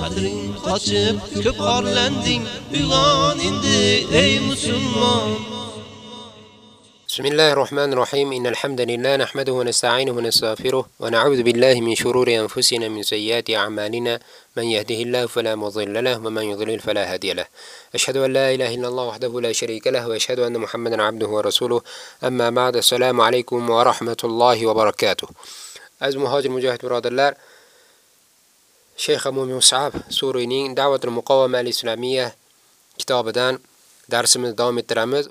Qadring qochib ko'p orlanding uyg'on endi ey musulmon بسم الله الرحمن الرحيم. إن الحمد لله نحمده ونستعينه ونستغفره ونعوذ بالله من شرور أنفسنا من سيئات أعمالنا. من يهده الله فلا مضل له ومن يضلل فلا هادي له. أشهد أن لا إله إلا الله وحده لا شريك له وأشهد أن محمدا عبده ورسوله. أما بعد السلام عليكم ورحمة الله وبركاته. أز مهاجر مجاهد برادر shayx Abu Mus'ab Suriyning Da'vatul Muqawama al-Islamiyya kitobidan darsimizni davom ettiramiz.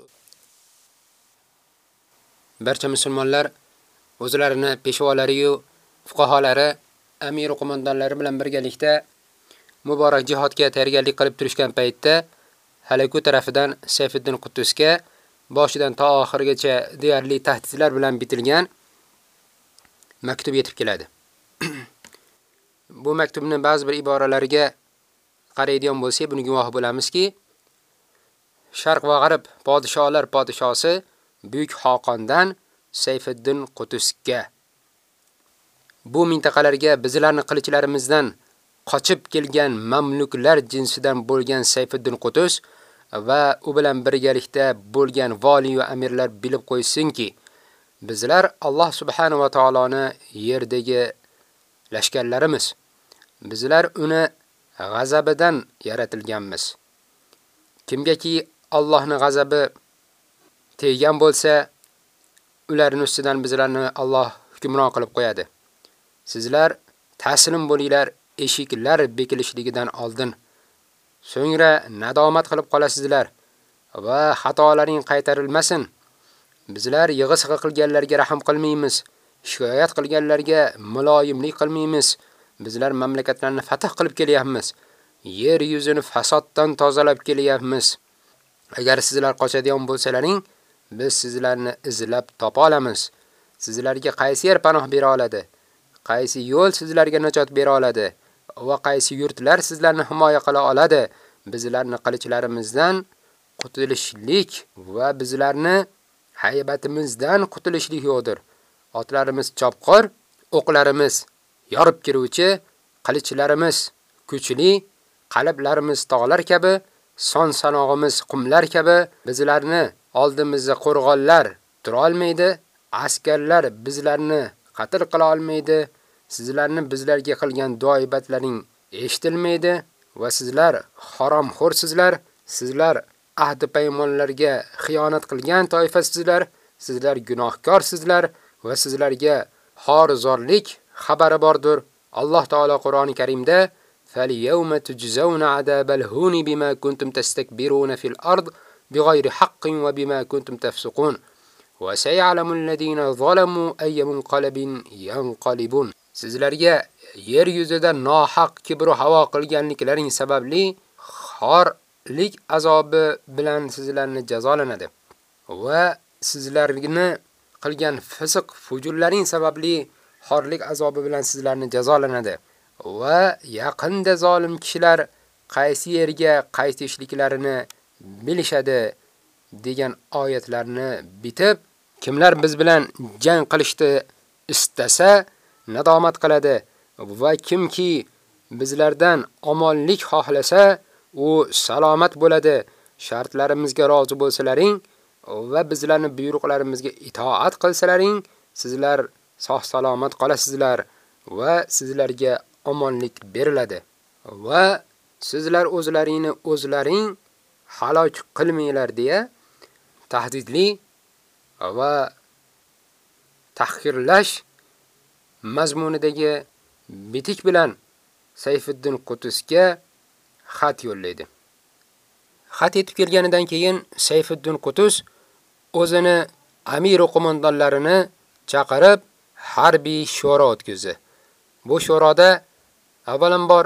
Barcha musulmonlar o'zlarini peshvolari yu fuqaholari amir qo'mondonlari bilan birgalikda muborak jihodga tayyorgarlik qilib turishgan paytda Halaku tarafidan Sayfiddin Quddusga boshidan to oxirigacha deyarli tahdidlar bilan bitilgan maktub yetib keladi. Bu maktubning ba'zi bir iboralariga qaraydigan bo'lsak, buni guvoh bo'lamizki, Sharq va G'arb podsholar podshosi Buyuk Xoqondan Sayfiddin Qutusga bu mintaqalarga bizlarni qilichlarimizdan qochib kelgan mamluklar jinsidan bo'lgan Sayfiddin Qutus va u bilan birgalikda bo'lgan vali va amirlar bilib qo'ysinki, bizlar Alloh subhanahu va taoloni yerdagi lashkarlarimiz. Bizlar uni g'azabidan yaratilganmiz. Kimgaki Allohning g'azabi teggan bo'lsa, ularning ustidan bizlarni Alloh hukmron qilib qo'yadi. Sizlar taslim bo'linglar eshiklar bekilishligidan oldin. So'ngra nadomat qilib qolasizlar va xatolaring qaytarilmasin. Bizlar yig'i-sig'i qilganlarga rahim qilmaymiz. shikoyat qilganlarga muloyimlik qilmaymiz. Bizlar mamlakatlarni fath qilib kelyapmiz. Yer yuzini fasoddan tozalab kelyapmiz. Agar sizlar qochadigan bo'lsalaring, biz sizlarni izlab topa olamiz. Sizlarga qaysi yer panoh bera oladi? Qaysi yo'l sizlarga najot bera oladi? Va qaysi yurtlar sizlarni himoya qila oladi? Bizlarni qilichlarimizdan qutulishlik va bizlarni haybatimizdan qutulishlik yo'qdir. Otlarimiz chopqir, o'qlarimiz yorib kiruvchi, qilichlarimiz kuchli, qalblarimiz tog'lar kabi, son sanog'imiz qumlar kabi bizlarni oldimizda qo'rg'onlar tura olmaydi, askarlar bizlarni qatl qila olmaydi, sizlarni bizlarga qilgan duoibatlaring eshitilmaydi va sizlar haromxo'rsizlar, sizlar ahdi paymonlarga xiyonat qilgan toifasizlar, sizlar gunohkorsizlar va sizlarga xorizorlik xabari bordir. Alloh taolo Qur'oni Karimda فَالْيَوْمَ تُجْزَوْنَ عَذَابَ الْهُونِ بِمَا كُنْتُمْ تَسْتَكْبِرُونَ فِي الْأَرْضِ بِغَيْرِ حَقٍّ وَبِمَا كُنْتُمْ تَفْسُقُونَ وَسَيَعْلَمُ الَّذِينَ ظَلَمُوا أَيَّ مُنْقَلَبٍ يَنْقَلِبُونَ Sizlarga yer yuzida nohaq kibr havo qilganliklaring sababli xorlik azobi bilan sizlarni jazolanadi va sizlarni qilgan fisq fujurlaring sababli xorlik azobi bilan sizlarni jazolanadi va yaqinda zolim kishilar qaysi yerga qaytishliklarini bilishadi degan oyatlarni bitib, kimlar biz bilan jang qilishni istasa, nadomat qiladi va kimki bizlardan omonlik xohlasa, u salomat bo'ladi. Shartlarimizga rozi bo'lsalaring va bizlarning buyruqlarimizga itoat qilsalaring, sizlar sog' salomat qolasizlar va sizlarga omonlik beriladi. Va sizlar o'zlaringni o'zlaring halok qilmanglar deya tahdidli va tahqirlash mazmunidagi bitik bilan Sayfiddin Qutusga xat yo'llaydi. Xat yetib kelganidan keyin Sayfiddin Qutus o'zini amir qo'mondonlarini chaqirib harbiy shura o'tkazdi. Bu shurada avvalambor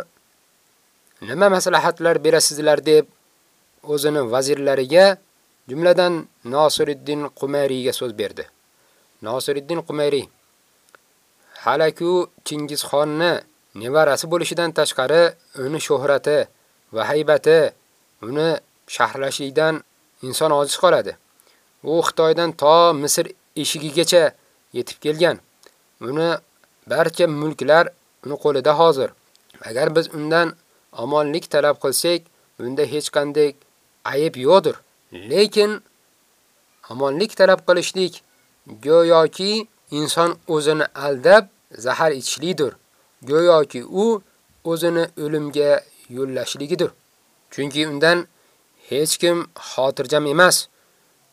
nima maslahatlar berasizlar deb o'zini vazirlariga jumladan Nosiriddin Qumayriga so'z berdi. Nosiriddin Qumayri halaku Chingizxonni nevarasi bo'lishidan tashqari uni shuhrati va haybati uni shahrlashlikdan inson ojiz qoladi. U Xitoydan to Misr eshigigacha yetib kelgan. Uni barcha mulklar uni qo'lida hozir. Agar biz undan omonlik talab qilsak, unda hech qanday ayib yo'qdir. Lekin omonlik talab qilishlik go'yoki inson o'zini aldab zahar ichishlidir. Go'yoki u o'zini o'limga yo'llashligidir. Chunki undan hech kim xotirjam emas.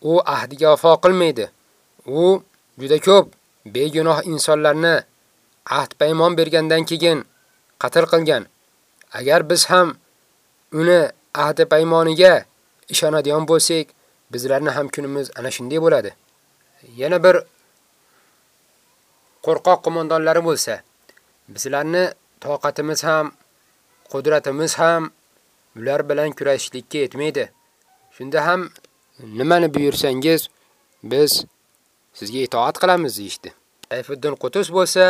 U ahdiga vafo qilmaydi. U juda ko'p begunoh insonlarni ahd paymon bergandan keyin qatl qilgan. Agar biz ham uni ahd paymoniga ishonadigan bo'lsak, bizlarning ham kunimiz ana shunday bo'ladi. Yana bir qo'rqoq qo'mondonlari bo'lsa, bizlarni toqatimiz ham, qudratimiz ham ular bilan kurashishlikka yetmaydi. Shunda ham nimani buyursangiz, biz sizga itoat qilamiz deydi. Sayfiddin Qutus bo'lsa,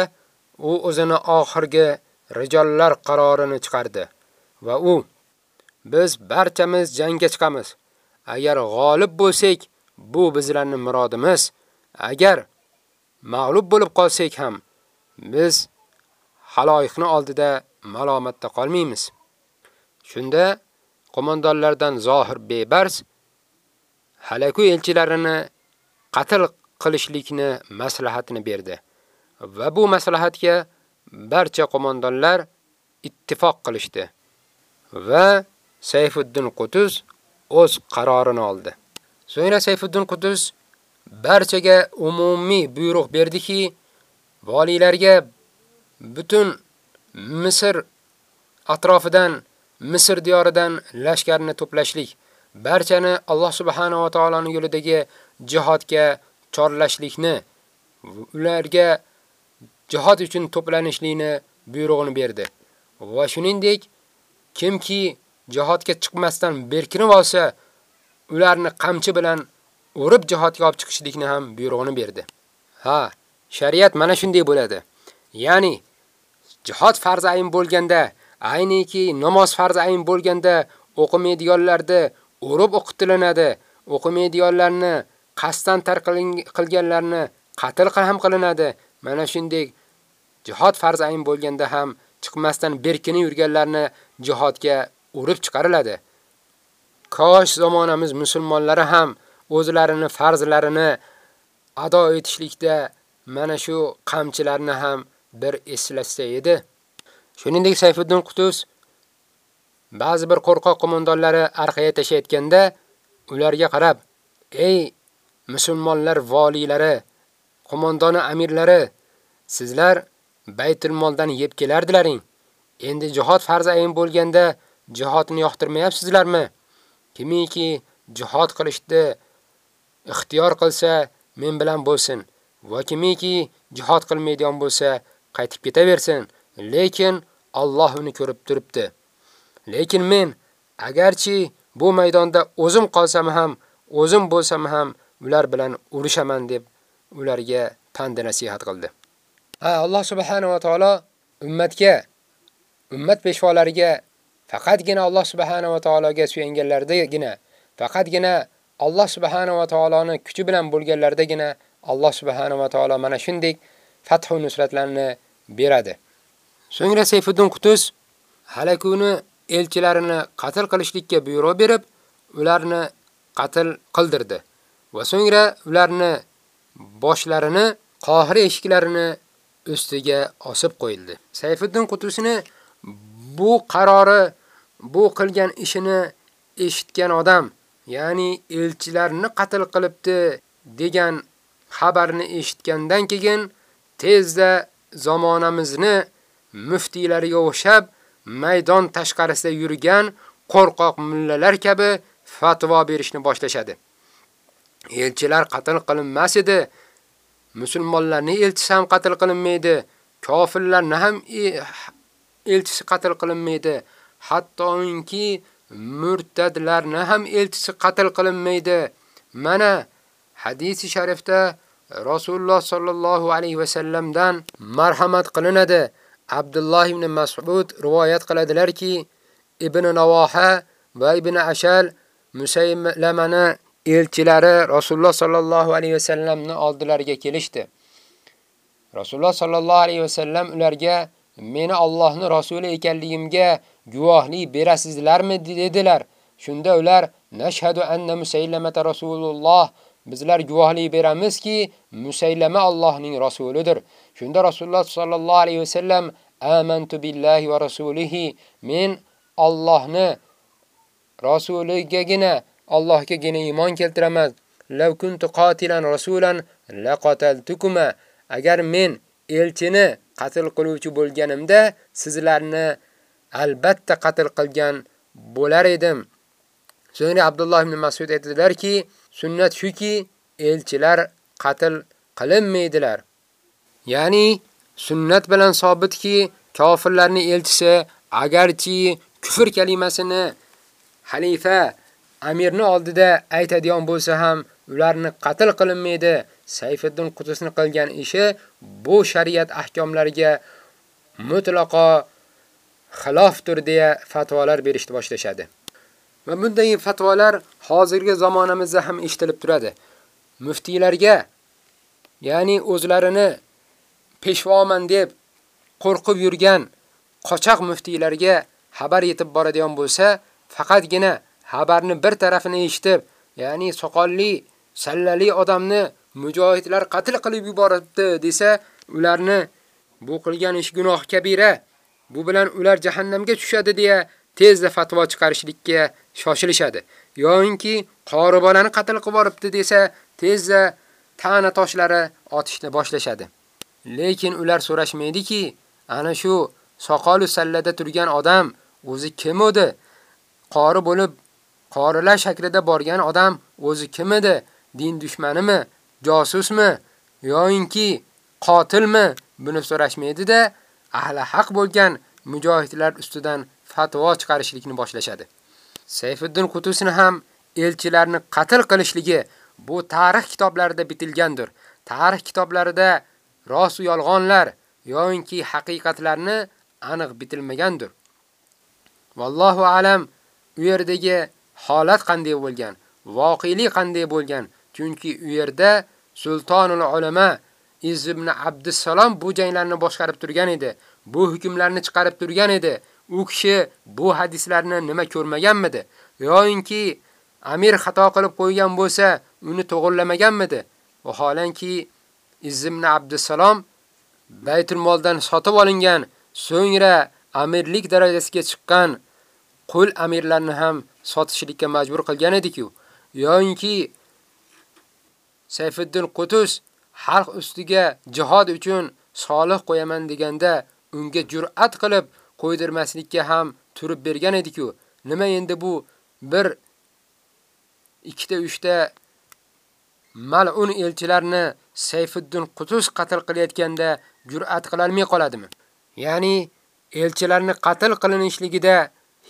u o'zini oxirgi rijollar qarorini chiqardi va u biz barchamiz jangga chiqamiz. Agar g'olib bo'lsak, bu bizlarning murodimiz. Agar mag'lub bo'lib qolsak ham biz haloyiqni oldida malomatda qolmaymiz. Shunda qo'mondonlardan Zohir Bebars halaku elchilarini qatl qilishlikni maslahatini berdi. Va bu maslahatga barcha qo'mondonlar ittifoq qilishdi. Va Sayfuddin Qutuz o'z qarorini oldi. So'ngra Sayfuddin Qutuz barchaga umumiy buyruq berdiki, valiylarga butun Misr atrofidan, Misr diyoridan lashkarni to'plashlik, barchani Alloh subhanahu va taoloning yo'lidagi jihodga chorlashlikni, ularga jihad uchun to'planishlikni buyrug'ini berdi. Va shuningdek, kimki jihodga chiqmasdan berkinib olsa, ularni qamchi bilan urib jihodga olib chiqishlikni ham buyrug'ini berdi. Ha, shariat mana shunday bo'ladi. Ya'ni jihod farz ayin bo'lganda, ayniki namoz farz ayin bo'lganda o'qimaydiganlarni urib o'qitilinadi. O'qimaydiganlarni qasdan tarqilganlarni qatl ham qilinadi. Mana shunday jihad farz ayin bo'lganda ham chiqmasdan berkini yurganlarni jihodga urib chiqariladi. Kosh zamonamiz musulmonlari ham o'zlarini farzlarini ado etishlikda mana shu qamchilarni ham bir eslasa edi. Shuningdek Sayfuddin Qutus ba'zi bir qo'rqoq qo'mondonlari orqaga tashayotganda ularga qarab, "Ey musulmonlar valiylari, qo'mondoni amirlari, sizlar Baytul moldan yeb kelardilaring. Endi jihad farz ayin bo'lganda jihodni yoqtirmayapsizlarmi? Kimiki jihad qilishni ixtiyor qilsa, men bilan bo'lsin. Va kimiki jihad qilmaydigan bo'lsa, qaytib ketaversin. Lekin Alloh uni ko'rib turibdi. Lekin men agarchi bu maydonda o'zim qolsam ham, o'zim bo'lsam ham ular bilan urushaman deb ularga pand nasihat qildi. Ha, Alloh subhanahu va taolo ummatga, ummat peshvolariga faqatgina Alloh subhanahu va taologa suyanganlardagina, faqatgina Alloh subhanahu va taoloni kuchi bilan bo'lganlardagina Alloh subhanahu va taolo mana shunday fathu nusratlarni beradi. So'ngra Sayfuddin Qutuz halakuni elchilarini qatl qilishlikka buyruq berib, ularni qatl qildirdi va so'ngra ularni boshlarini, Qohira eshiklarini ustiga osib qo'yildi. Sayfuddin Qutusini bu qarori, bu qilgan ishini eshitgan odam, ya'ni elchilarni qatl qilibdi degan xabarni eshitgandan keyin tezda zamonamizni muftiylariga o'xshab maydon tashqarisida yurgan qo'rqoq mullalar kabi fatvo berishni boshlashadi. Elchilar qatl qilinmas edi. Musulmonlarning elchisi ham qatl qilinmaydi. Kofirlarning ham elchisi qatl qilinmaydi. hattoki murtadlarni ham elchisi qatl qilinmaydi. Mana hadisi sharifda Rasululloh sallallohu alayhi va sallamdan marhamat qilinadi. Abdulloh ibn Mas'ud rivoyat qiladilarki, Ibn Navoha va Ibn Ashal Musaylamani elchilari Rasululloh sallallohu alayhi vasallamni oldilariga kelishdi. Rasululloh sallallohu alayhi vasallam ularga meni Allohning rasuli ekanligimga guvohlik berasizlarmi dedilar. Shunda ular nashhadu anna Musaylamata rasululloh bizlar guvohlik beramizki, Musaylama Allohning rasulidir. Shunda Rasululloh sallallohu alayhi vasallam amantu billahi va rasulihi men Allohni rasuligagina Allohga gina iymon keltiraman. Law kuntu qatilan rasulan laqataltukuma Agar men elchini qatl qiluvchi bo'lganimda, sizlarni albatta qatl qilgan bo'lar edim. So'ngra Abdulloh ibn Mas'ud aytdilarki, sunnat shuki, elchilar qatl qilinmaydilar. Ya'ni sunnat bilan sobitki, kofirlarning elchisi agarchi kufr kalimasini xalifa amirni oldida aytadigan bo'lsa ham, ularni qatl qilinmaydi. Sayfiddin Qutusni qilgan ishi bu shariat ahkomlariga mutlaqo xilofdir deya fatvolar berishni boshlashadi. Va bunday fatvolar hozirgi zamonamizda ham eshitilib turadi. Muftiylarga, ya'ni o'zlarini peshvoman deb qo'rqib yurgan qochoq muftiylarga xabar yetib boradigan bo'lsa, faqatgina xabarni bir tarafini eshitib, ya'ni soqolli, sallali odamni mujohidlar qatl qilib yuboribdi desa, ularni bu qilgan ish gunoh kabira, bu bilan ular jahannamga tushadi deya tezda fatvo chiqarishlikka shoshilishadi. Yo'inki qori bolani qatl qilib yuboribdi desa, tezda ta'na toshlari otishni boshlashadi. Lekin ular so'rashmaydiki, ana shu soqol sallada turgan odam o'zi kim edi? Qori bo'lib, qorilar shaklida borgan odam o'zi kim edi? Din dushmanimi? josusmi yoinki qotilmi buni so'rashmaydi-da, ahli haq bo'lgan mujohidlar ustidan fatvo chiqarishlikni boshlashadi. Sayfiddin Qutusini ham elchilarni qatl qilishligi bu tarix kitoblarida bitilgandir. Tarix kitoblarida rost yolg'onlar yoinki haqiqatlarni aniq bitilmagandir. Vallohu alam u yerdagi holat qanday bo'lgan, voqelik qanday bo'lgan, Chunki u yerda Sultonul ulama Iz ibn Abdussalom bu janglarni boshqarib turgan edi. Bu hukmlarni chiqarib turgan edi. U kishi bu hadislarni nima ko'rmaganmidi? Yo'inki amir xato qilib qo'ygan bo'lsa, uni to'g'irlamaganmidi? Vaholanki Iz ibn Abdussalom Baytul Moldan sotib olingan, so'ngra amirlik darajasiga chiqqan qul amirlarni ham sotishlikka majbur qilgan edik-ku. Yo'inki Sayfiddin Qutus xalq ustiga jihad uchun solih qo'yaman deganda unga jur'at qilib qo'ydirmaslikka ham turib bergan edik-ku. Nima endi bu bir ikkita uchta mal'un elchilarni Sayfiddin Qutus qatl qilayotganda jur'at qila olmay qoladimi? Ya'ni elchilarni qatl qilinishligida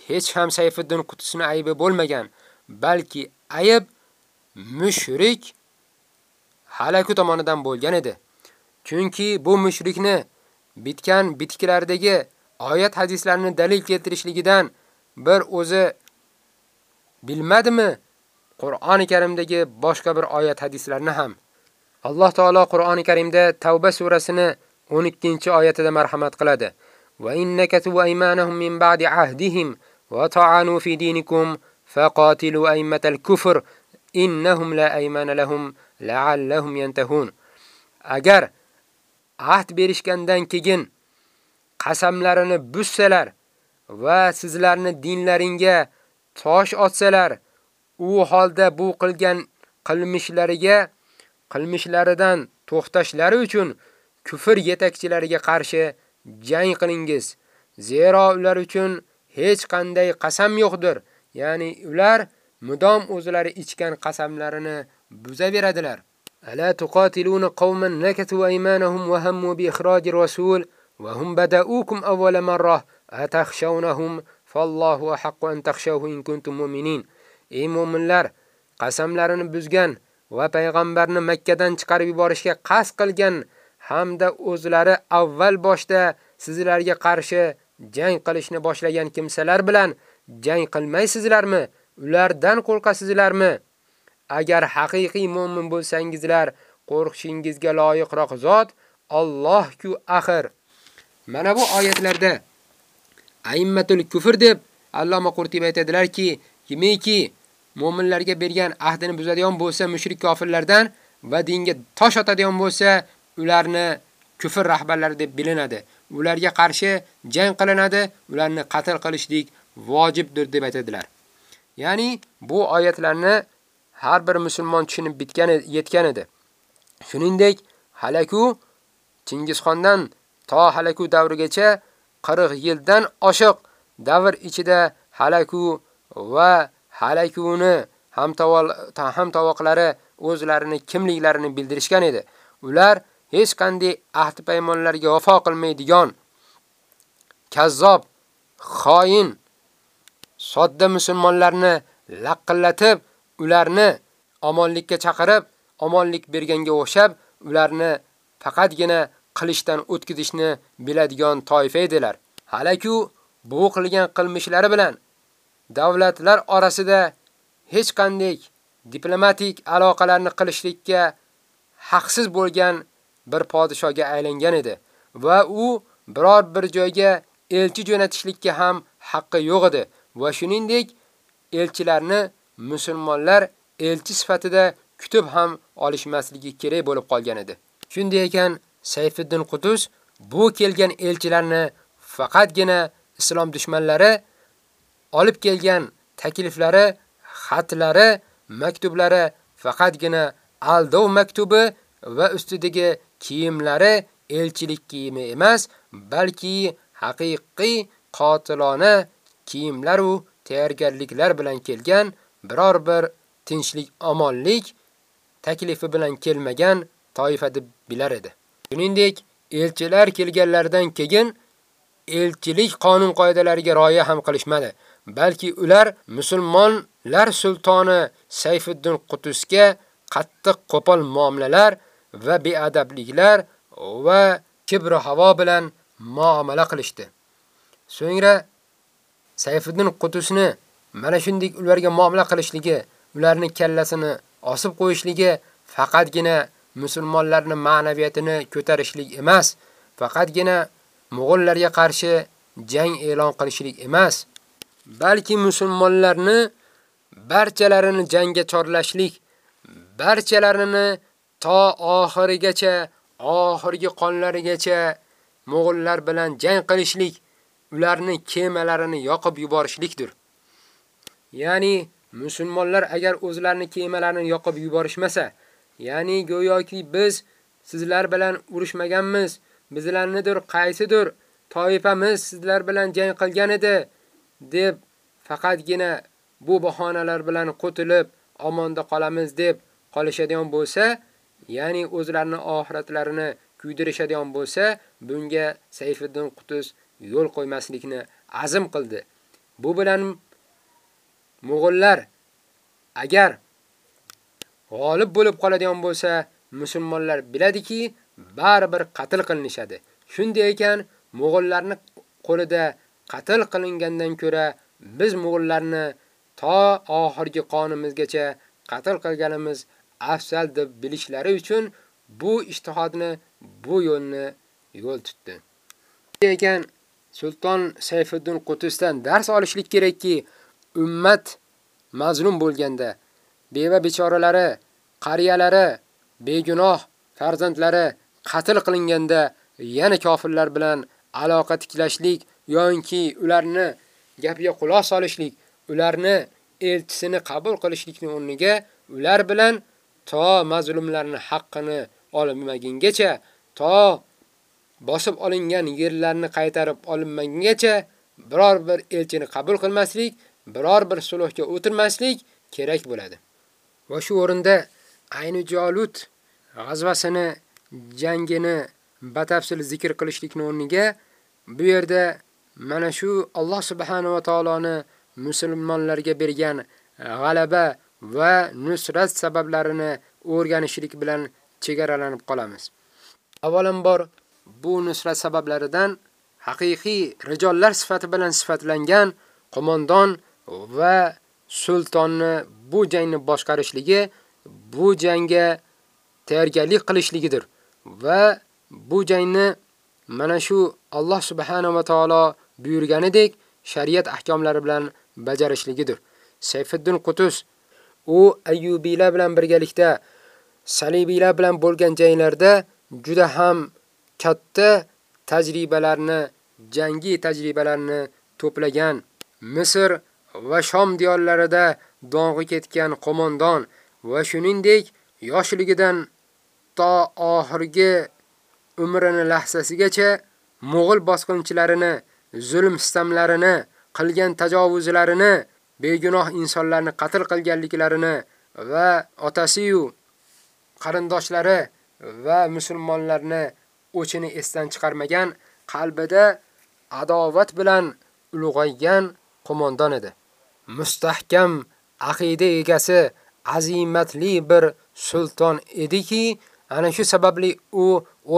hech ham Sayfiddin Qutusning aybi bo'lmagan, balki ayb mushrik halaku tomonidan bo'lgan edi. Chunki bu mushrikni bitgan bitiklardagi oyat hadislarni dalil keltirishligidan bir o'zi bilmadimi? Qur'oni Karimdagi boshqa bir oyat hadislarni ham. Alloh taolo Qur'oni Karimda Tavba surasini 12-oyatida marhamat qiladi. Va innaka tu'aymanahum min ba'di ahdihim وطعنوا في دينكم فقاتلوا أئمة الكفر إنهم لا أيمان لهم لعلهم ينتهون yantahun. Agar ahd berishgandan keyin qasamlarini buzsalar va sizlarni dinlaringga tosh otsalar, u holda bu qilgan qilmishlariga qilmishlaridan to'xtashlari uchun kufr yetakchilariga qarshi jang qilingiz. Zero ular uchun hech qanday qasam yo'qdir. Ya'ni ular mudom o'zlari ichgan qasamlarini buzaveradilar. Ala tuqatiluna qauman nakatu aymanahum wa hammu bi ikhrajir rasul wa hum bada'ukum awwala marrah atakhshawnahum fallahu haqqu an takhshawhu in kuntum mu'minin. Ey mu'minlar, qasamlarini buzgan va payg'ambarni Makka dan chiqarib yuborishga qasd qilgan hamda o'zlari avval boshda sizlarga qarshi jang qilishni boshlagan kimsalar bilan jang qilmaysizlarmi? Ulardan qo'rqasizlarmi? Agar haqiqiy mu'min bo'lsangizlar, qo'rqishingizga loyiqroq zot Allohku axir. Mana bu oyatlarda aimmatul kufr deb Alloma Qurtubi aytadilarki, kimiki mu'minlarga bergan ahdini buzadigan bo'lsa, mushrik kofirlardan va dinga tosh otadigan bo'lsa, ularni kufr rahbarlari deb bilinadi. Ularga qarshi jang qilinadi, ularni qatl qilishlik vojibdir deb aytadilar. Ya'ni bu oyatlarni har bir musulmon tushunib bitgan yetgan edi. Shuningdek, halaku Chingizxondan to halaku davrigacha 40 yildan oshiq davr ichida halaku va halakuni ham ham o'zlarini kimliklarini bildirishgan edi. Ular hech qanday ahd paymonlarga vafo qilmaydigan kazzob, xoin, sodda musulmonlarni laqillatib, ularni omonlikka chaqirib, omonlik berganga o'xshab, ularni faqatgina qilishdan o'tkazishni biladigan toifa edilar. Halaku bu qilgan qilmishlari bilan davlatlar orasida hech qanday diplomatik aloqalarni qilishlikka haqsiz bo'lgan bir podshoga aylangan edi va u biror bir joyga elchi jo'natishlikka ham haqqi yo'q edi va shuningdek elchilarni musulmonlar elchi sifatida kutib ham olishmasligi kerak bo'lib qolgan edi. Shunday ekan Sayfiddin Qudus bu kelgan elchilarni faqatgina islom dushmanlari olib kelgan takliflari, xatlari, maktublari faqatgina aldov maktubi va ustidagi kiyimlari elchilik kiyimi emas, balki haqiqiy qotilona kiyimlar u tayyorgarliklar bilan kelgan biror bir tinchlik, omonlik taklifi bilan kelmagan toifa deb bilar edi. Shuningdek, elchilar kelganlaridan keyin elchilik qonun qoidalariga rioya ham qilishmadi, balki ular musulmonlar sultoni Sayfiddin Qutusga qattiq qo'pol muomalalar va beadabliklar va kibro havo bilan muomala qilishdi. So'ngra Sayfiddin Qutusni mana shunday ularga muomala qilishligi, ularning kallasini osib qo'yishligi faqatgina musulmonlarni ma'naviyatini ko'tarishlik emas, faqatgina mo'g'ullarga qarshi jang e'lon qilishlik emas, balki musulmonlarni barchalarini jangga chorlashlik, barchalarini to oxirigacha, oxirgi qonlarigacha mo'g'ullar bilan jang qilishlik ularni kemalarini yoqib yuborishlikdir. Ya'ni musulmonlar agar o'zlarini kemalarini yoqib yuborishmasa, ya'ni go'yoki biz sizlar bilan urushmaganmiz, bizlarnidir qaysidir toifamiz sizlar bilan jang qilgan edi deb faqatgina bu bahonalar bilan qotilib omonda qolamiz deb qolishadigan bo'lsa, ya'ni o'zlarining oxiratlarini kuydirishadigan bo'lsa, bunga Sayfiddin Qutus yo'l qo'ymaslikni azm qildi. Bu bilan mo'g'ullar agar g'olib bo'lib qoladigan bo'lsa, musulmonlar biladiki, baribir qatl qilinishadi. Shunday ekan, mo'g'ullarni qo'lida qatl qilingandan ko'ra biz mo'g'ullarni to oxirgi qonimizgacha qatl qilganimiz afsal deb bilishlari uchun bu ijtihodni, bu yo'lni yo'l tutdi. Ekan Sultan Sayfiddin Qutusdan dars olishlik kerakki, ummat mazlum bo'lganda, beva bechoralari, qariyalari, begunoh farzandlari qatl qilinganda yana kofirlar bilan aloqa tiklashlik yoki ularni gapiga quloq solishlik, ularni elchisini qabul qilishlikning o'rniga ular bilan to mazlumlarning haqqini olmagungacha, to bosib olingan yerlarni qaytarib olinmagungacha biror bir elchini qabul qilmaslik, biror bir sulhga o'tirmaslik kerak bo'ladi. Va shu o'rinda ayni Jolut g'azvasini, jangini batafsil zikr qilishlikning o'rniga bu yerda mana shu Alloh subhanahu va taoloni musulmonlarga bergan g'alaba va nusrat sabablarini o'rganishlik bilan chegaralanib qolamiz. Avvalambor bu nusrat sabablaridan haqiqiy rijollar sifati bilan sifatlangan qo'mondon va sultonni bu jangni boshqarishligi bu jangga tayyorgarlik qilishligidir va bu jangni mana shu Alloh subhanahu va taolo buyurganidek shariat ahkomlari bilan bajarishligidir. Sayfiddin Qutus u Ayyubiylar bilan birgalikda Salibiylar bilan bo'lgan janglarda juda ham katta tajribalarni, jangi tajribalarni to'plagan. Misr va Shom diyorlarida dong'i ketgan qo'mondon va shuningdek yoshligidan to oxirgi umrini lahzasigacha Mo'g'ul bosqinchilarini, zulm sistemlarini, qilgan tajovuzlarini, begunoh insonlarni qatl qilganliklarini va otasi-yu qarindoshlari va musulmonlarni o'chini esdan chiqarmagan, qalbida adovat bilan ulg'aygan qo'mondon edi. Mustahkam aqida egasi, azimatli bir sulton ediki, ana shu sababli u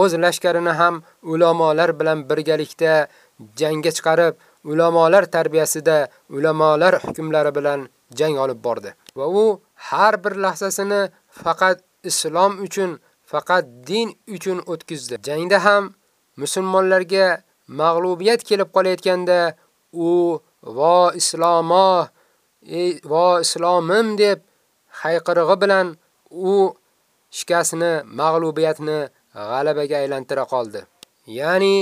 o'z lashkarini ham ulamolar bilan birgalikda jangga chiqarib, ulamolar tarbiyasida, ulamolar hukmlari bilan jang olib bordi. Va u har bir lahzasini faqat islom uchun, faqat din uchun o'tkazdi. Jangda ham musulmonlarga mag'lubiyat kelib qolayotganda u vo islomo, ey vo islomim deb hayqirig'i bilan u shikastni, mag'lubiyatni g'alabaga aylantira qoldi. Ya'ni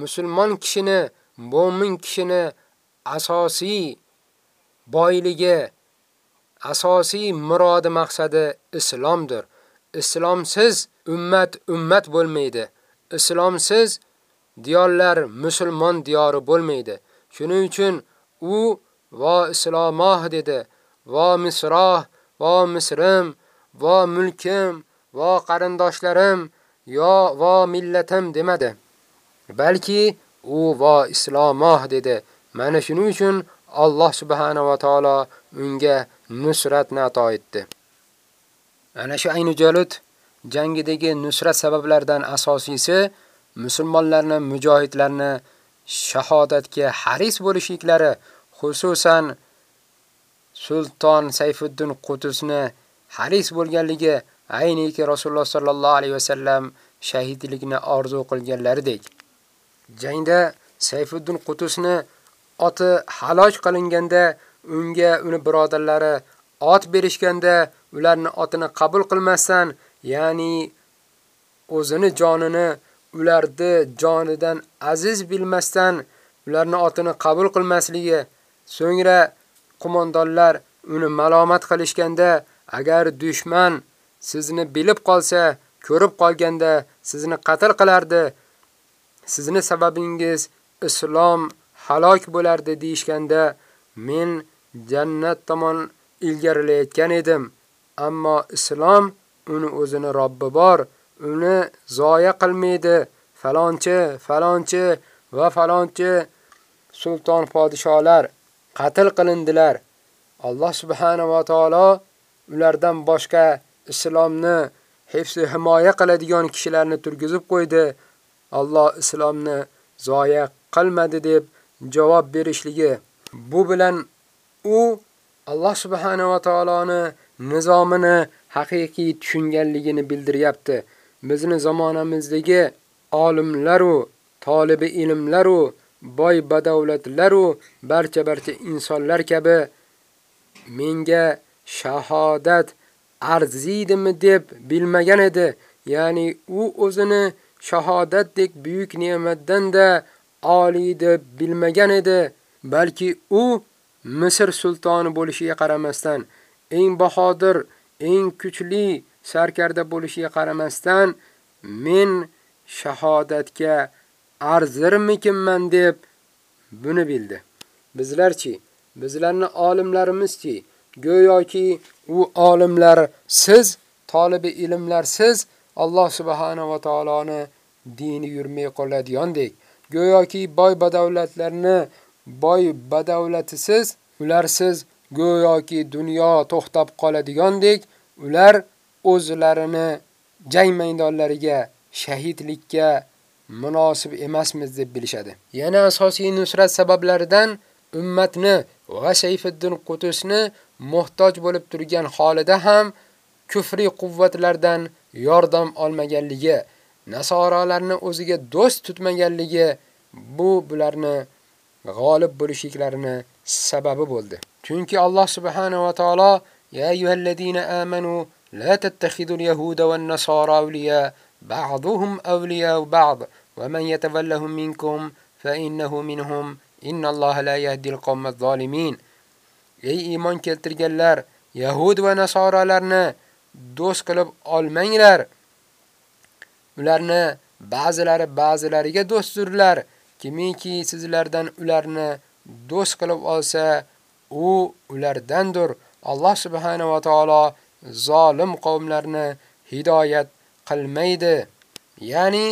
musulmon kishini, mo'min kishini asosiy boyligi, asosiy murodi maqsadi islomdir. Islomsiz ummat ummat bo'lmaydi. Islomsiz diyorlar musulmon diyori bo'lmaydi. Shuning uchun u va islomoh dedi, va misroh, va misrim, va mulkim, va qarindoshlarim, yo va millatim demadi. Balki u va islomoh dedi. Mana shuning uchun Alloh subhanahu va taolo unga nusratni ato etdi. Ana shu ayni Jalut jangidagi nusrat sabablaridan asosiysi musulmonlarni, mujohidlarni shahodatga haris bo'lishliklari, xususan Sulton Sayfuddin Qutusni haris bo'lganligi ayniki Rasululloh sallallohu alayhi va sallam shahidlikni orzu qilganlaridek. Jangda Sayfuddin Qutusni oti halok qilinganda unga uni birodarlari ot berishganda ularni otini qabul qilmasdan, ya'ni o'zini jonini ularni jonidan aziz bilmasdan ularni otini qabul qilmasligi, so'ngra qo'mondonlar uni malomat qilishganda, agar dushman sizni bilib qolsa, ko'rib qolganda sizni qatl qilardi. Sizni sababingiz islom halok bo'lardi deyishganda, men jannat tomon ilgarilayotgan edim. Ammo islom uni o'zini Robbi bor, uni zoya qilmaydi. Falonchi, falonchi va falonchi sulton podsholar qatl qilindilar. Alloh subhanahu va taolo ulardan boshqa islomni hifzi himoya qiladigan kishilarni turgizib qo'ydi. Alloh islomni zoya qilmadi deb javob berishligi. Bu bilan u Alloh subhanahu va taoloni nizomini haqiqiy tushunganligini bildiryapti. Bizni zamonamizdagi olimlar u, tolibi ilmlar u, boy badavlatlar u, barcha-barcha insonlar kabi menga shahodat arziydimi deb bilmagan edi. Ya'ni u o'zini shahodatdek buyuk ne'matdan-da oliy deb bilmagan edi, balki u Misr sultoni bo'lishiga qaramasdan, eng bahodir, eng kuchli sarkarda bo'lishiga qaramasdan, men shahodatga arzirmikinman deb buni bildi. Bizlarchi, bizlarni olimlarimizchi, go'yoki u olimlar siz, tolibi ilmlar siz Alloh subhanahu va taoloni dini yurmay qoladigandek, go'yoki boy badavlatlarni boy badavlatisiz ularsiz go'yoki dunyo to'xtab qoladigandek ular o'zlarini jang maydonlariga shahidlikka munosib emasmiz deb bilishadi. Yana asosiy nusrat sabablaridan ummatni va Sayfiddin Qutusni muhtoj bo'lib turgan holida ham kufri quvvatlardan yordam olmaganligi, nasoralarni o'ziga do'st tutmaganligi bu bularni g'olib bo'lishliklarini sababi bo'ldi. Chunki Alloh subhanahu va taolo ya ayyuhallazina amanu la tattakhidul yahuda wan nasara awliya ba'duhum awliya ba'd va man yatawallahum minkum fa innahu minhum innalloha la yahdil qawmaz zolimin. Ey iymon keltirganlar, yahud va nasoralarni do'st qilib olmanglar. Ularni ba'zilari ba'zilariga do'stdirlar. Kimiki sizlardan ularni do'st qilib olsa, u ulardandir. Alloh subhanahu va taolo zolim qavmlarni hidoyat qilmaydi. Ya'ni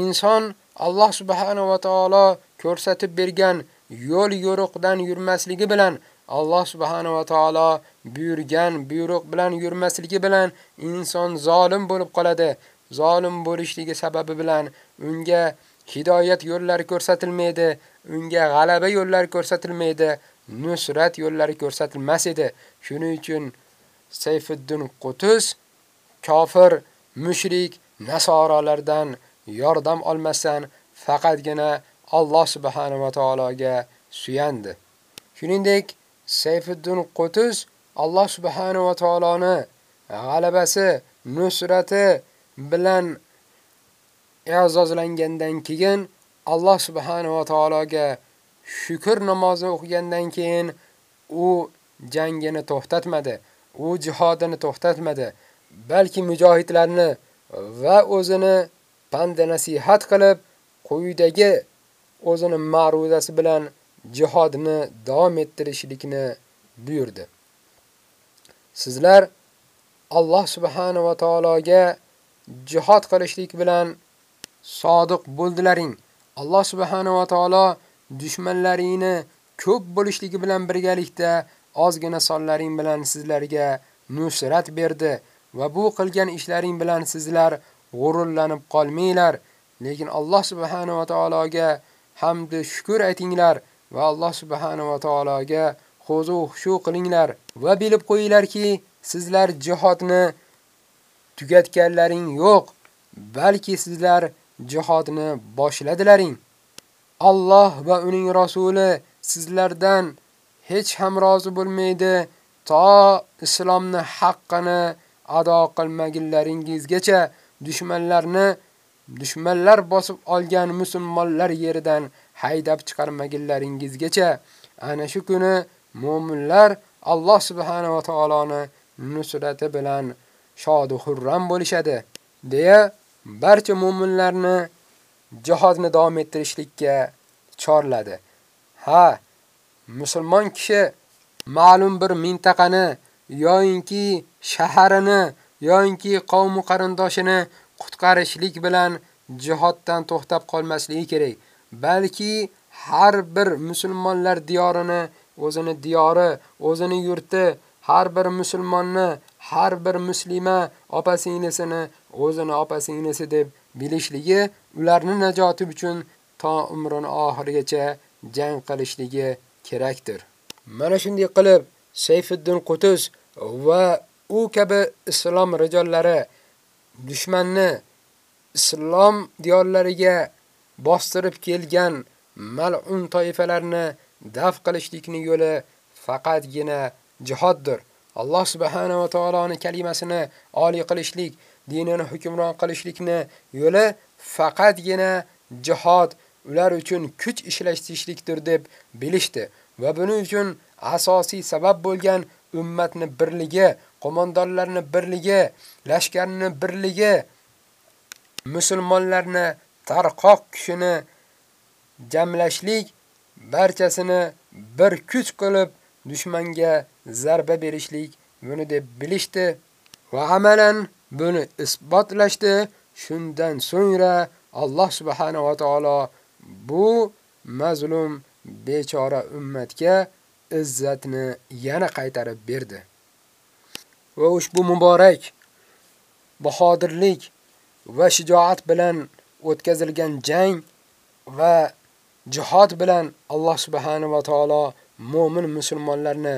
inson Alloh subhanahu va taolo ko'rsatib bergan yo'l yo'riqdan yurmasligi bilan Alloh subhanahu va taolo buyurgan buyruq bilan yurmasligi bilan inson zolim bo'lib qoladi. Zolim bo'lishligi sababi bilan unga hidoyat yo'llari ko'rsatilmaydi, unga g'alaba yo'llari ko'rsatilmaydi, nusrat yo'llari ko'rsatilmas edi. Shuning uchun Sayfiddin Qutus kofir, mushrik, nasoralardan yordam olmasdan faqatgina Alloh subhanahu va taologa suyandi. Shuningdek, Sayfiddin Qutus Alloh subhanahu va taoloni g'alabasi, nusrati bilan e'zozlangandan keyin Alloh subhanahu va taologa shukr namozi o'qigandan keyin u jangini to'xtatmadi, u jihodini to'xtatmadi, balki mujohidlarni va o'zini pand nasihat qilib, quyidagi o'zini ma'ruzasi bilan jihodini davom ettirishlikni buyurdi. Sizlar Alloh subhanahu va taologa jihod qilishlik bilan sodiq bo'ldilaring. Alloh subhanahu va taolo dushmanlaringni ko'p bo'lishligi bilan birgalikda ozgina sonlaring bilan sizlarga nusrat berdi va bu qilgan ishlaring bilan sizlar g'ururlanib qolmanglar. Lekin Alloh subhanahu va taologa hamd va shukr aytinglar va Alloh subhanahu va taologa xuzu xushu qilinglar va bilib qo'yinglarki, sizlar jihodni tugatganlaring yo'q, balki sizlar jihodni boshladilaring. Alloh va uning rasuli sizlardan hech ham rozi bo'lmaydi to islomni haqqini ado qilmaginlaringizgacha dushmanlarni dushmanlar bosib olgan musulmonlar yeridan haydab chiqarmaginlaringizgacha ana shu kuni mu'minlar Alloh subhanahu va taoloni nusrati bilan shod xurram bo'lishadi deya barcha mu'minlarni jihodni davom ettirishlikka chorladi. Ha, musulmon kishi ma'lum bir mintaqani yoyinki shaharini yoyinki qavm qarindoshini qutqarishlik bilan jihoddan to'xtab qolmasligi kerak. Balki har bir musulmonlar diyorini, o'zini diyori, o'zini yurti, har bir musulmonni, har bir muslima opa-singlisini o'zini opa-singlisi deb bilishligi ularni najoti uchun to umrini oxirigacha jang qilishligi kerakdir. Mana shunday qilib Sayfiddin Qutus va u kabi islom rijollari dushmanni islom diyorlariga bostirib kelgan mal'un toifalarni daf qilishlikning yo'li faqatgina jihoddir. Alloh subhanahu va taoloning kalimasini oliy qilishlik, dinini hukmron qilishlikni yo'li faqatgina jihod ular uchun kuch ishlatishlikdir deb bilishdi va buning uchun asosiy sabab bo'lgan ummatni birligi, qo'mondonlarni birligi, lashkarni birligi, musulmonlarni tarqoq kishini jamlashlik barchasini bir kuch qilib dushmanga zarba berishlik buni deb bilishdi va amalan buni isbotlashdi. Shundan so'ngra Alloh subhanahu va taolo bu mazlum bechora ummatga izzatni yana qaytarib berdi. Va ushbu muborak bahodirlik va shijoat bilan o'tkazilgan jang va jihad bilan Alloh subhanahu va taolo mu'min musulmonlarni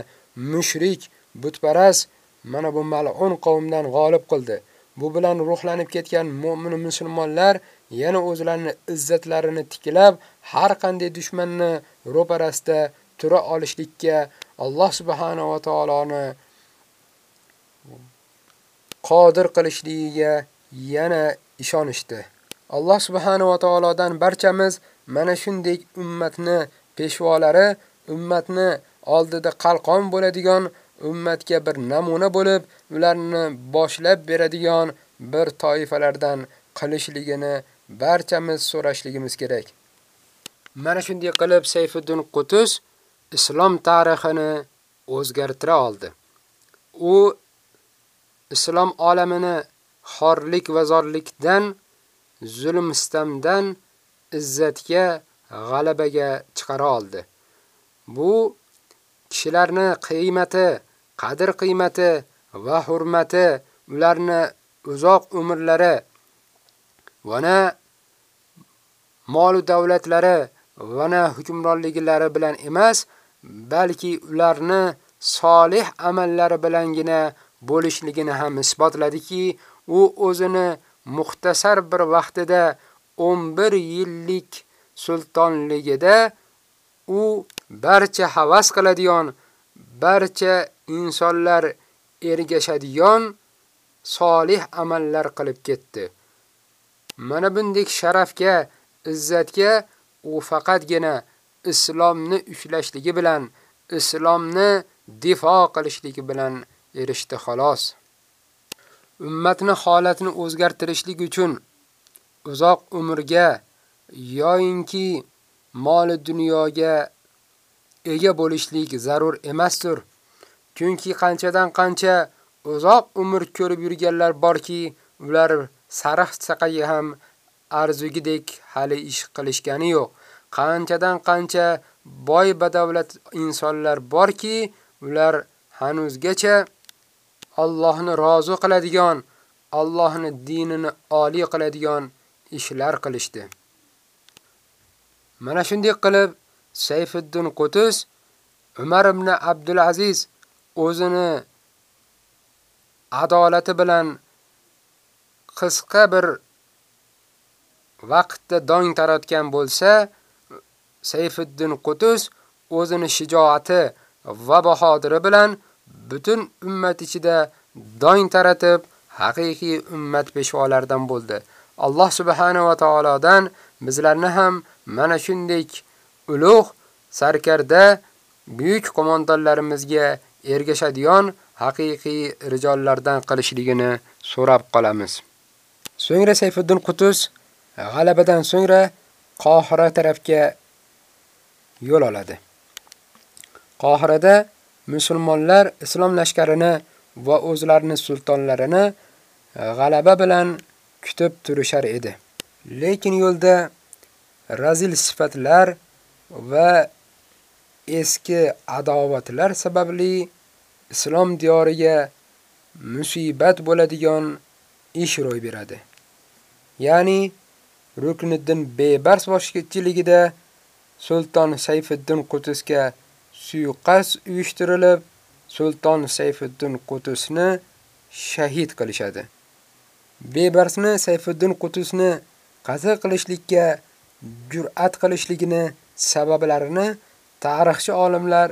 mushrik, butparast mana bu mal'un qavmdan g'olib qildi. Bu bilan ruhlanib ketgan mu'min musulmonlar yana o'zlarini izzatlarini tiklab, har qanday dushmanni ro'parasida tura olishlikka Alloh subhanahu va taoloni qodir qilishligiga yana ishonishdi. Alloh subhanahu va taolodan barchamiz mana shunday ummatni peshvolari, ummatni oldida qalqon bo'ladigan, ummatga bir namuna bo'lib, ularni boshlab beradigan bir toifalardan qilishligini barchamiz so'rashligimiz kerak. Mana shunday qilib Sayfuddin Qutus islom tarixini o'zgartira oldi. U islom olamini xorlik va zorlikdan, zulm istamdan izzatga, g'alabaga chiqara oldi. Bu kishilarni qiymati, qadr-qiymati va hurmati, ularni uzoq umrlari va na mol davlatlari va na hukmronliklari bilan emas, balki ularni solih amallari bilangina bo'lishligini ham isbotladiki, u o'zini muxtasar bir vaqtida 11 yillik sultonligida u barcha havas qiladigan, barcha insonlar ergashadigan solih amallar qilib ketdi. Mana bundek sharafga, izzatga u faqatgina islomni ushlashligi bilan, islomni difo qilishligi bilan erishdi xolos. Ummatni holatini o'zgartirishlik uchun uzoq umrga yoyinki mol dunyoga ega bo'lishlik zarur emasdir. Chunki qanchadan qancha uzoq umr ko'rib yurganlar borki, ular sariq saqayi ham arzugidek hali ish qilishgani yo'q. Qanchadan qancha boy badavlat insonlar borki, ular hanuzgacha Allohni rozi qiladigan, Allohni dinini oliy qiladigan ishlar qilishdi. Mana shunday qilib Sayfiddin Qutus Umar ibn Abdul Aziz o'zini adolati bilan qisqa bir vaqtda dong taratgan bo'lsa, Sayfiddin Qutus o'zini shijoati va bahodiri bilan butun ummat ichida doim taratib, haqiqiy ummat peshvolaridan bo'ldi. Alloh subhanahu va taolodan bizlarni ham mana shunday ulug' sarkarda buyuk qo'mondonlarimizga ergashadigan haqiqiy rijollardan qilishligini so'rab qolamiz. So'ngra Sayfuddin Qutus g'alabadan so'ngra Qohira tarafga yo'l oladi. Qohirada musulmonlar islom lashkarini va o'zlarining sultonlarini g'alaba bilan kutib turishar edi. Lekin yo'lda razil sifatlar va eski adovatlar sababli islom diyoriga musibat bo'ladigan ish ro'y beradi. Ya'ni Rukniddin Bebars boshchiligida Sultan Sayfiddin Qutusga suiqasd uyushtirilib, Sulton Sayfiddin Qutusni shahid qilishadi. Bebarsni Sayfiddin Qutusni qazi qilishlikka jur'at qilishligini sabablarini tarixchi olimlar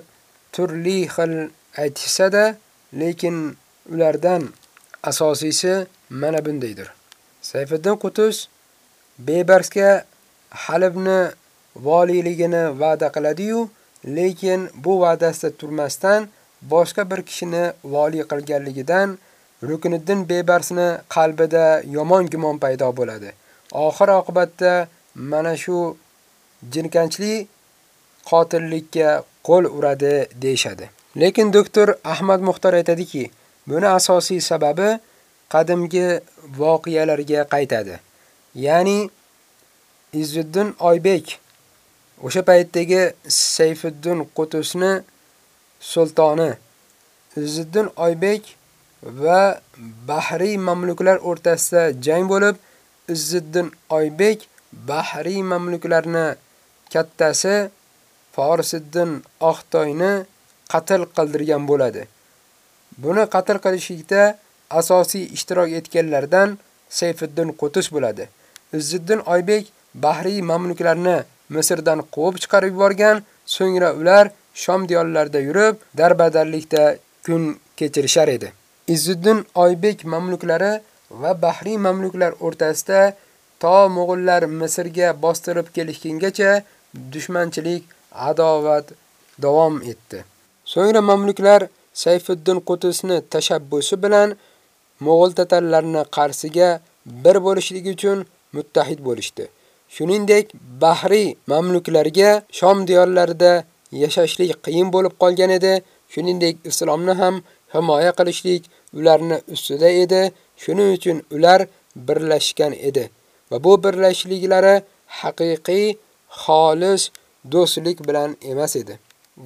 turli xil aytishsa-da, lekin ulardan asosiysi mana bundaydir. Sayfiddin Qutus Bebarsga Halibni voliyligini va'da qiladi-yu, lekin bu va'dasida turmasdan boshqa bir kishini vali qilganligidan Rukniddin Bebarsini qalbida yomon gumon paydo bo'ladi. Oxir oqibatda mana shu jinkanchli qotillikka qo'l uradi deyshadi. Lekin doktor Ahmad Muxtor aytadiki, buni asosiy sababi qadimgi voqealarga qaytadi. Ya'ni Izzuddin Oybek O'sha paytdagi Sayfiddin Qutusni sultoni Izziddin Oybek va bahriy mamluklar o'rtasida jang bo'lib, Izziddin Oybek bahriy mamluklarni kattasi Farisiddin Oqtoyni qatl qildirgan bo'ladi. Buni qatl qilishlikda asosiy ishtirok etganlardan Sayfiddin Qutus bo'ladi. Izziddin Oybek bahriy mamluklarni Misrdan quvib chiqarib yuborgan, so'ngra ular Sham diyorlarida yurib, darbadarlikda kun kechirishar edi. Izzuddin Oybek mamluklari va bahriy mamluklar o'rtasida to Mo'g'ullar Misrga bostirib kelishgungacha dushmanchilik, adovat davom etdi. So'ngra mamluklar Sayfiddin Qutusni tashabbusi bilan Mo'g'ul tatarlarini qarsiga bir bo'lishligi uchun muttahid bo'lishdi. Shuningdek, bahriy mamluklarga Shom diyorlarida yashashlik qiyin bo'lib qolgan edi. Shuningdek, islomni ham himoya qilishlik ularni ustida edi. Shuning uchun ular birlashgan edi va bu birlashliklari haqiqiy, xolis do'stlik bilan emas edi.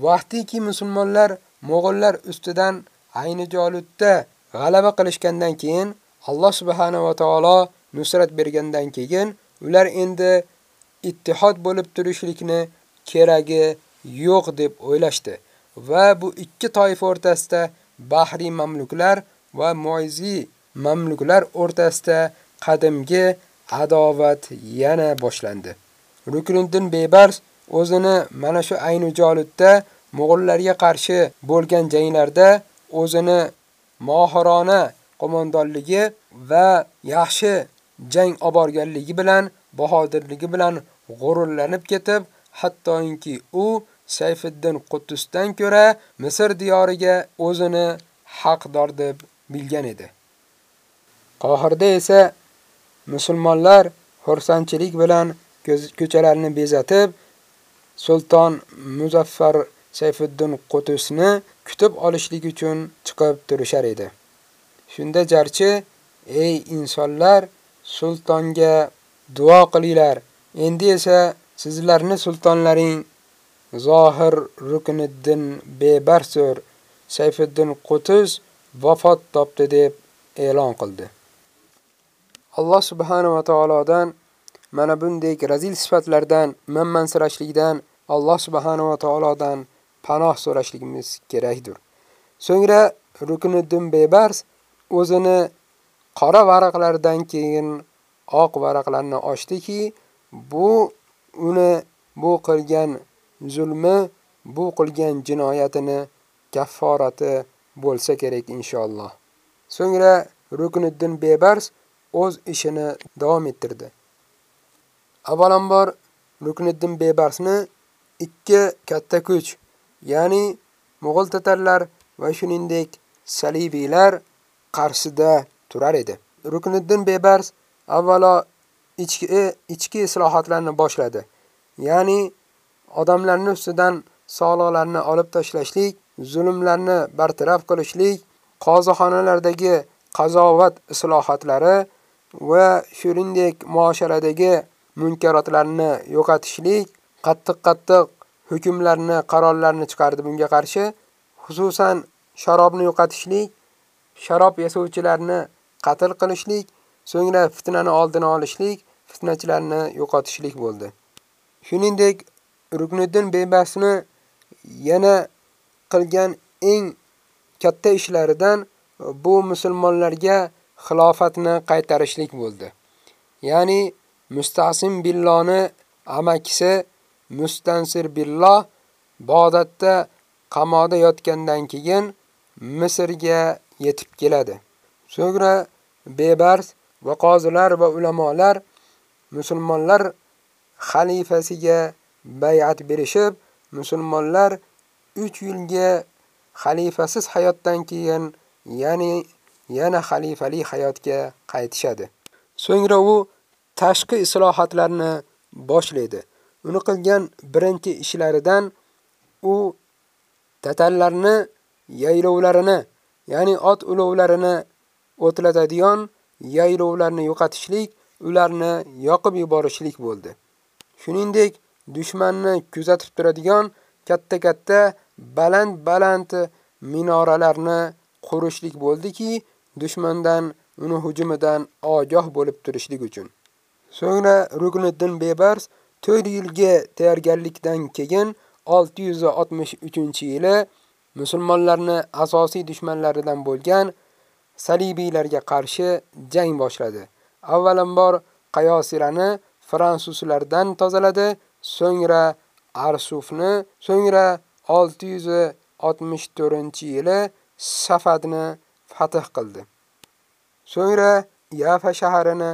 Vaqtiki musulmonlar Mo'g'ullar ustidan Ayni Jolutda g'alaba qilishgandan keyin Alloh subhanahu va taolo nusrat bergandan keyin ular endi ittihod bo'lib turishlikni keragi yo'q deb o'ylashdi va bu ikki toifa o'rtasida bahriy mamluklar va Moizi mamluklar o'rtasida qadimgi adovat yana boshlandi. Ruknuddin Bebars o'zini mana shu ayni jolutda Mo'g'ullarga qarshi bo'lgan janglarda o'zini mohirona qo'mondonligi va yaxshi jang olib bilan, bahodirligi bilan g'ururlanib ketib, hattoinki u Sayfiddin Quddusdan ko'ra Misr diyoriga o'zini haqdor deb bilgan edi. Qohirda esa musulmonlar xursandchilik bilan ko'chalarni bezatib, sulton Muzaffar Sayfiddin Qutusni kutib olishlik uchun chiqib turishar edi. Shunda jarchi: "Ey insonlar, sultonga duo qilinglar. Endi esa sizlarni sultonlaring Zohir Rukniddin Bebarsur Sayfiddin Qutuz vafot topdi" deb e'lon qildi. Alloh subhanahu va taolodan mana bunday razil sifatlardan mamansirashlikdan Alloh subhanahu va taolodan panoh so'rashligimiz kerakdir. So'ngra Rukniddin Bebars o'zini qora varaqlardan keyin oq varaqlarni ochdiki, bu uni bu qilgan zulmi, bu qilgan jinoyatini kafforati bo'lsa kerak inshaalloh. So'ngra Rukniddin Bebars o'z ishini davom ettirdi. Avvalambor Rukniddin Bebarsni ikki katta kuch, ya'ni Mo'g'ul tatarlar va shuningdek Salibiylar qarshida turar edi. Rukniddin Bebars avvalo ichki e, ichki islohotlarni boshladi. Ya'ni odamlarning ustidan soliqlarni olib tashlashlik, zulmlarni bartaraf qilishlik, qozixonalardagi qazovat islohotlari va shuningdek muosharadagi munkarotlarni yo'qotishlik, qattiq-qattiq hukmlarni, qarorlarni chiqardi bunga qarshi, xususan sharobni yo'qotishlik, sharob yasovchilarni qatl qilishlik, so'ngra fitnani oldini olishlik, fitnachilarni yo'qotishlik bo'ldi. Shuningdek, Rukniddin Beybasni yana qilgan eng katta ishlaridan bu musulmonlarga xilofatni qaytarishlik bo'ldi. Ya'ni Mustasim billoni amakisi Mustansir billoh Bag'dodda qamoqda yotgandan keyin Misrga yetib keladi. So'ngra Bebars va qozilar va ulamolar musulmonlar xalifasiga bay'at berishib, musulmonlar 3 yilga xalifasiz hayotdan keyin, ya'ni yana xalifali hayotga qaytishadi. So'ngra u tashqi islohotlarni boshlaydi. Uni qilgan birinchi ishlaridan u tatarlarni yaylovlarini, ya'ni ot ulovlarini o'tlatadigan yaylovlarni yo'qotishlik, ularni yoqib yuborishlik bo'ldi. Shuningdek, dushmanni kuzatib turadigan katta-katta baland-baland minoralarni qurishlik bo'ldiki, dushmandan uni hujumidan ogoh bo'lib turishlik uchun. So'ngra Rukniddin Bebars 4 yilga tayyorgarlikdan keyin 663-yili musulmonlarni asosiy dushmanlaridan bo'lgan salibiylarga qarshi jang boshladi. Avvalambor Qayosirani fransuzlardan tozaladi, so'ngra Arsufni, so'ngra 664-yili Safadni fath qildi. So'ngra Yafa shaharini,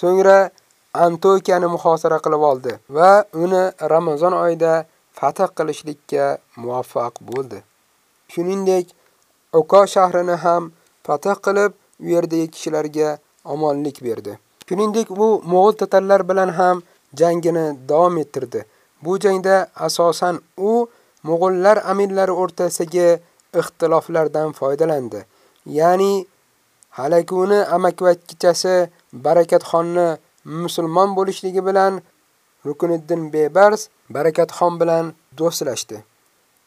so'ngra Antokiyani muhosara qilib oldi va uni Ramazon oyida fath qilishlikka muvaffaq bo'ldi. Shuningdek, Oko shahrini ham fath qilib, u yerdagi kishilarga omonlik berdi. Shuningdek, u Mo'g'ul tatarlar bilan ham jangini davom ettirdi. Bu jangda asosan u Mo'g'ullar amirlari o'rtasidagi ixtiloflardan foydalandi. Ya'ni Halakuni amakivachchasi Barakatxonni musulmon bo'lishligi bilan Rukuniddin Bebars Barakatxon bilan do'stlashdi.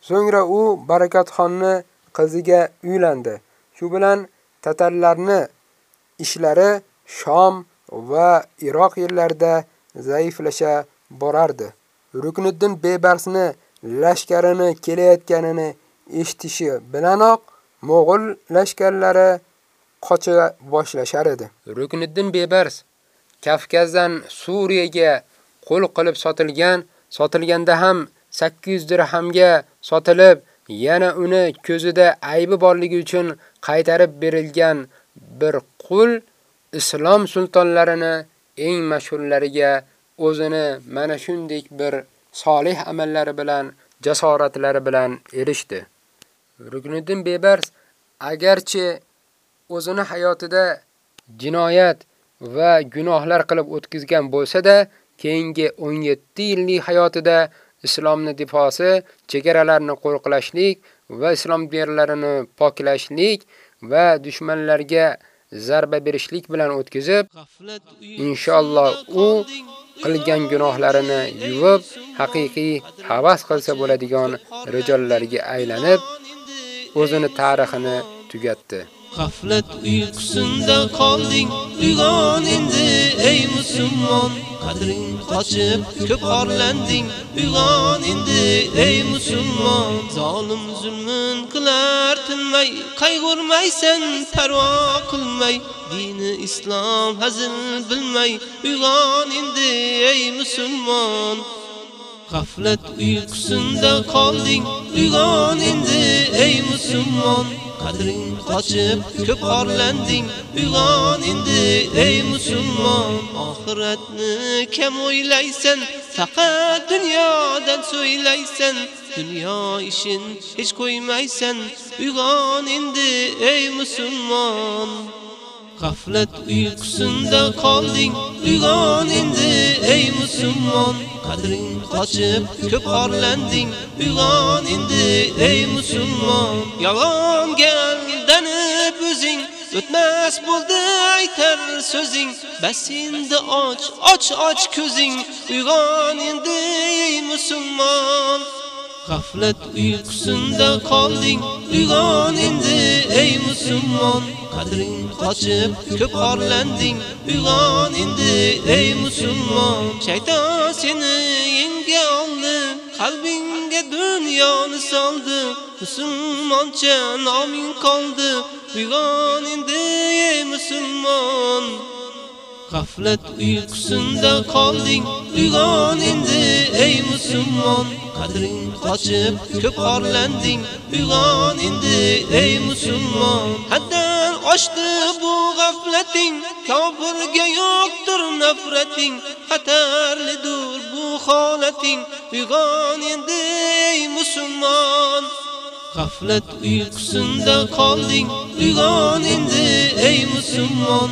So'ngra u Barakatxonni qiziga uylandi. Shu bilan tatarlarni ishlari Shom va Iroq yerlarida zaiflasha borardi. Rukniddin Bebarsni lashkarini kelayotganini eshitishi bilanoq Mo'g'ul lashkarlari qocha boshlashar edi. Rukniddin Bebars Kafkazdan Suriyaga qo'l qilib sotilgan, sotilganda ham 800 dirhamga sotilib, yana uni ko'zida aybi borligi uchun qaytarib berilgan bir qul islom sultonlarini eng mashhurlariga o'zini mana shunday bir solih amallari bilan, jasoratlari bilan erishdi. Rukniddin Bebars agarchi o'zini hayotida jinoyat va gunohlar qilib o'tkazgan bo'lsa-da, keyingi 17 yillik hayotida islomni difosi, chegaralarni qo'riqlashlik va islom yerlarini poklashlik va dushmanlarga zarba berishlik bilan o'tkazib, inshaalloh u qilgan gunohlarini yuvib, haqiqiy havas qilsa bo'ladigan rijollarga aylanib, o'zini tarixini tugatdi. G'aflat uyqusinda qolding, uyg'on endi ey musulmon. Qadring qochib, ko'p orlanding, uyg'on endi ey musulmon. Zolim zulmun qilar tinmay, qayg'urmaysan, parvo qilmay, dini islom hazil bilmay, uyg'on endi ey musulmon. G'aflat uyqusinda qolding, uyg'on endi ey musulmon. Qadring qochib, ko'p orlanding, uyg'on endi ey musulmon. Oxiratni kam o'ylaysan, faqat dunyodan so'ylaysan. Dunyo ishin hech qo'ymaysan, uyg'on endi ey musulmon. G'aflat uyqusinda qolding, uyg'on endi ey musulmon. Qadring qochib, ko'p orlanding, uyg'on endi ey musulmon. Yolg'onga aldanib o'zing o'tmas bo'ldi aytar so'zing. Bas endi och, och och ko'zing, uyg'on endi ey musulmon. G'aflat uyqusinda qolding, uyg'on endi ey musulmon. Qadring qochib, ko'p orlanding, uyg'on ey musulmon. Shayton seni yenga oldi, qalbingga dunyoni soldi. Musulmoncha noming qoldi, uyg'on endi ey musulmon. G'aflat uyqusinda qolding, uyg'on endi ey musulmon. Qadring qochib, ko'p orlanding, uyg'on endi ey musulmon. Haddan oshdi bu g'aflating, kofirga yo'qdir nafrating, xatarlidir bu holating, uyg'on endi ey musulmon. G'aflat uyqusinda qolding, uyg'on endi ey musulmon.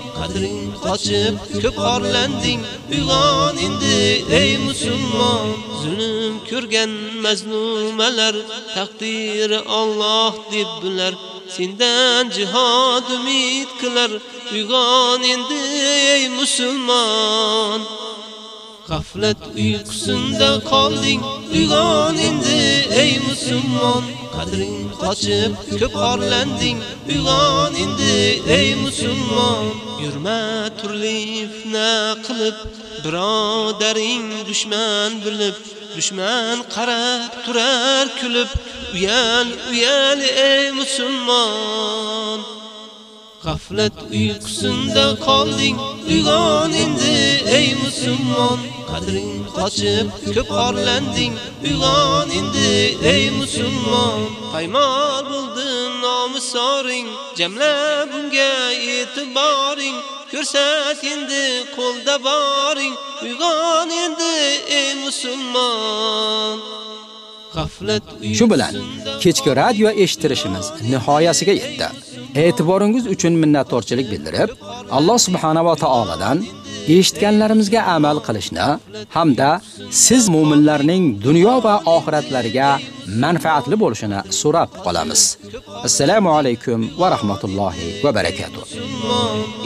qadring qochib ko'p orlanding uyg'on endi ey musulmon zulm ko'rgan mazlumalar taqdiri Alloh deb bular sendan jihad umid qilar uyg'on endi ey musulmon Gaflet uykusunda qolding. Uyg'on endi ey musulmon. Qadring qochib ko'p orlanding. Uyg'on endi ey musulmon. Yurma turli fitna qilib birodaring dushman bilib dushman qarab turar kulib uyal uyal ey musulmon. Gaflet uykusunda qolding. Uyg'on endi ey musulmon qadring qochib ko'p qorlanding uyg'on endi ey musulmon paymol bo'ldi nomusoring jamla bunga e'tiboring. Ko'rsat endi qo'lda boring. Uyg'on endi ey musulmon. G'aflat Shu bilan kechki radio eshitirishimiz nihoyasiga yetdi. E'tiboringiz uchun minnatdorchilik bildirib, Alloh subhanahu va taoladan eshitganlarimizga amal qilishni hamda siz mu'minlarning dunyo va oxiratlariga manfaatli bo'lishini so'rab qolamiz. Assalomu alaykum va rahmatullohi va barakatuh.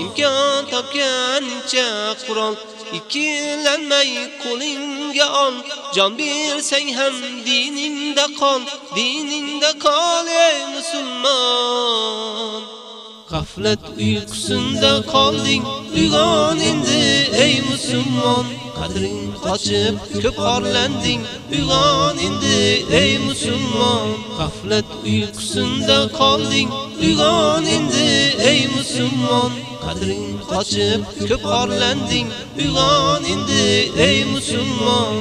imkon topgancha Qur'on ikkilanmay qo'lingga ol jon bersang ham diningda qol diningda qol ey musulmon Gaflet uykusunda qolding uyg'on endi ey musulmon qadring qochib ko'p orlanding uyg'on ey musulmon Gaflet uykusunda qolding uyg'on endi ey musulmon qadring qochib ko'p orlanding uyg'on ey musulmon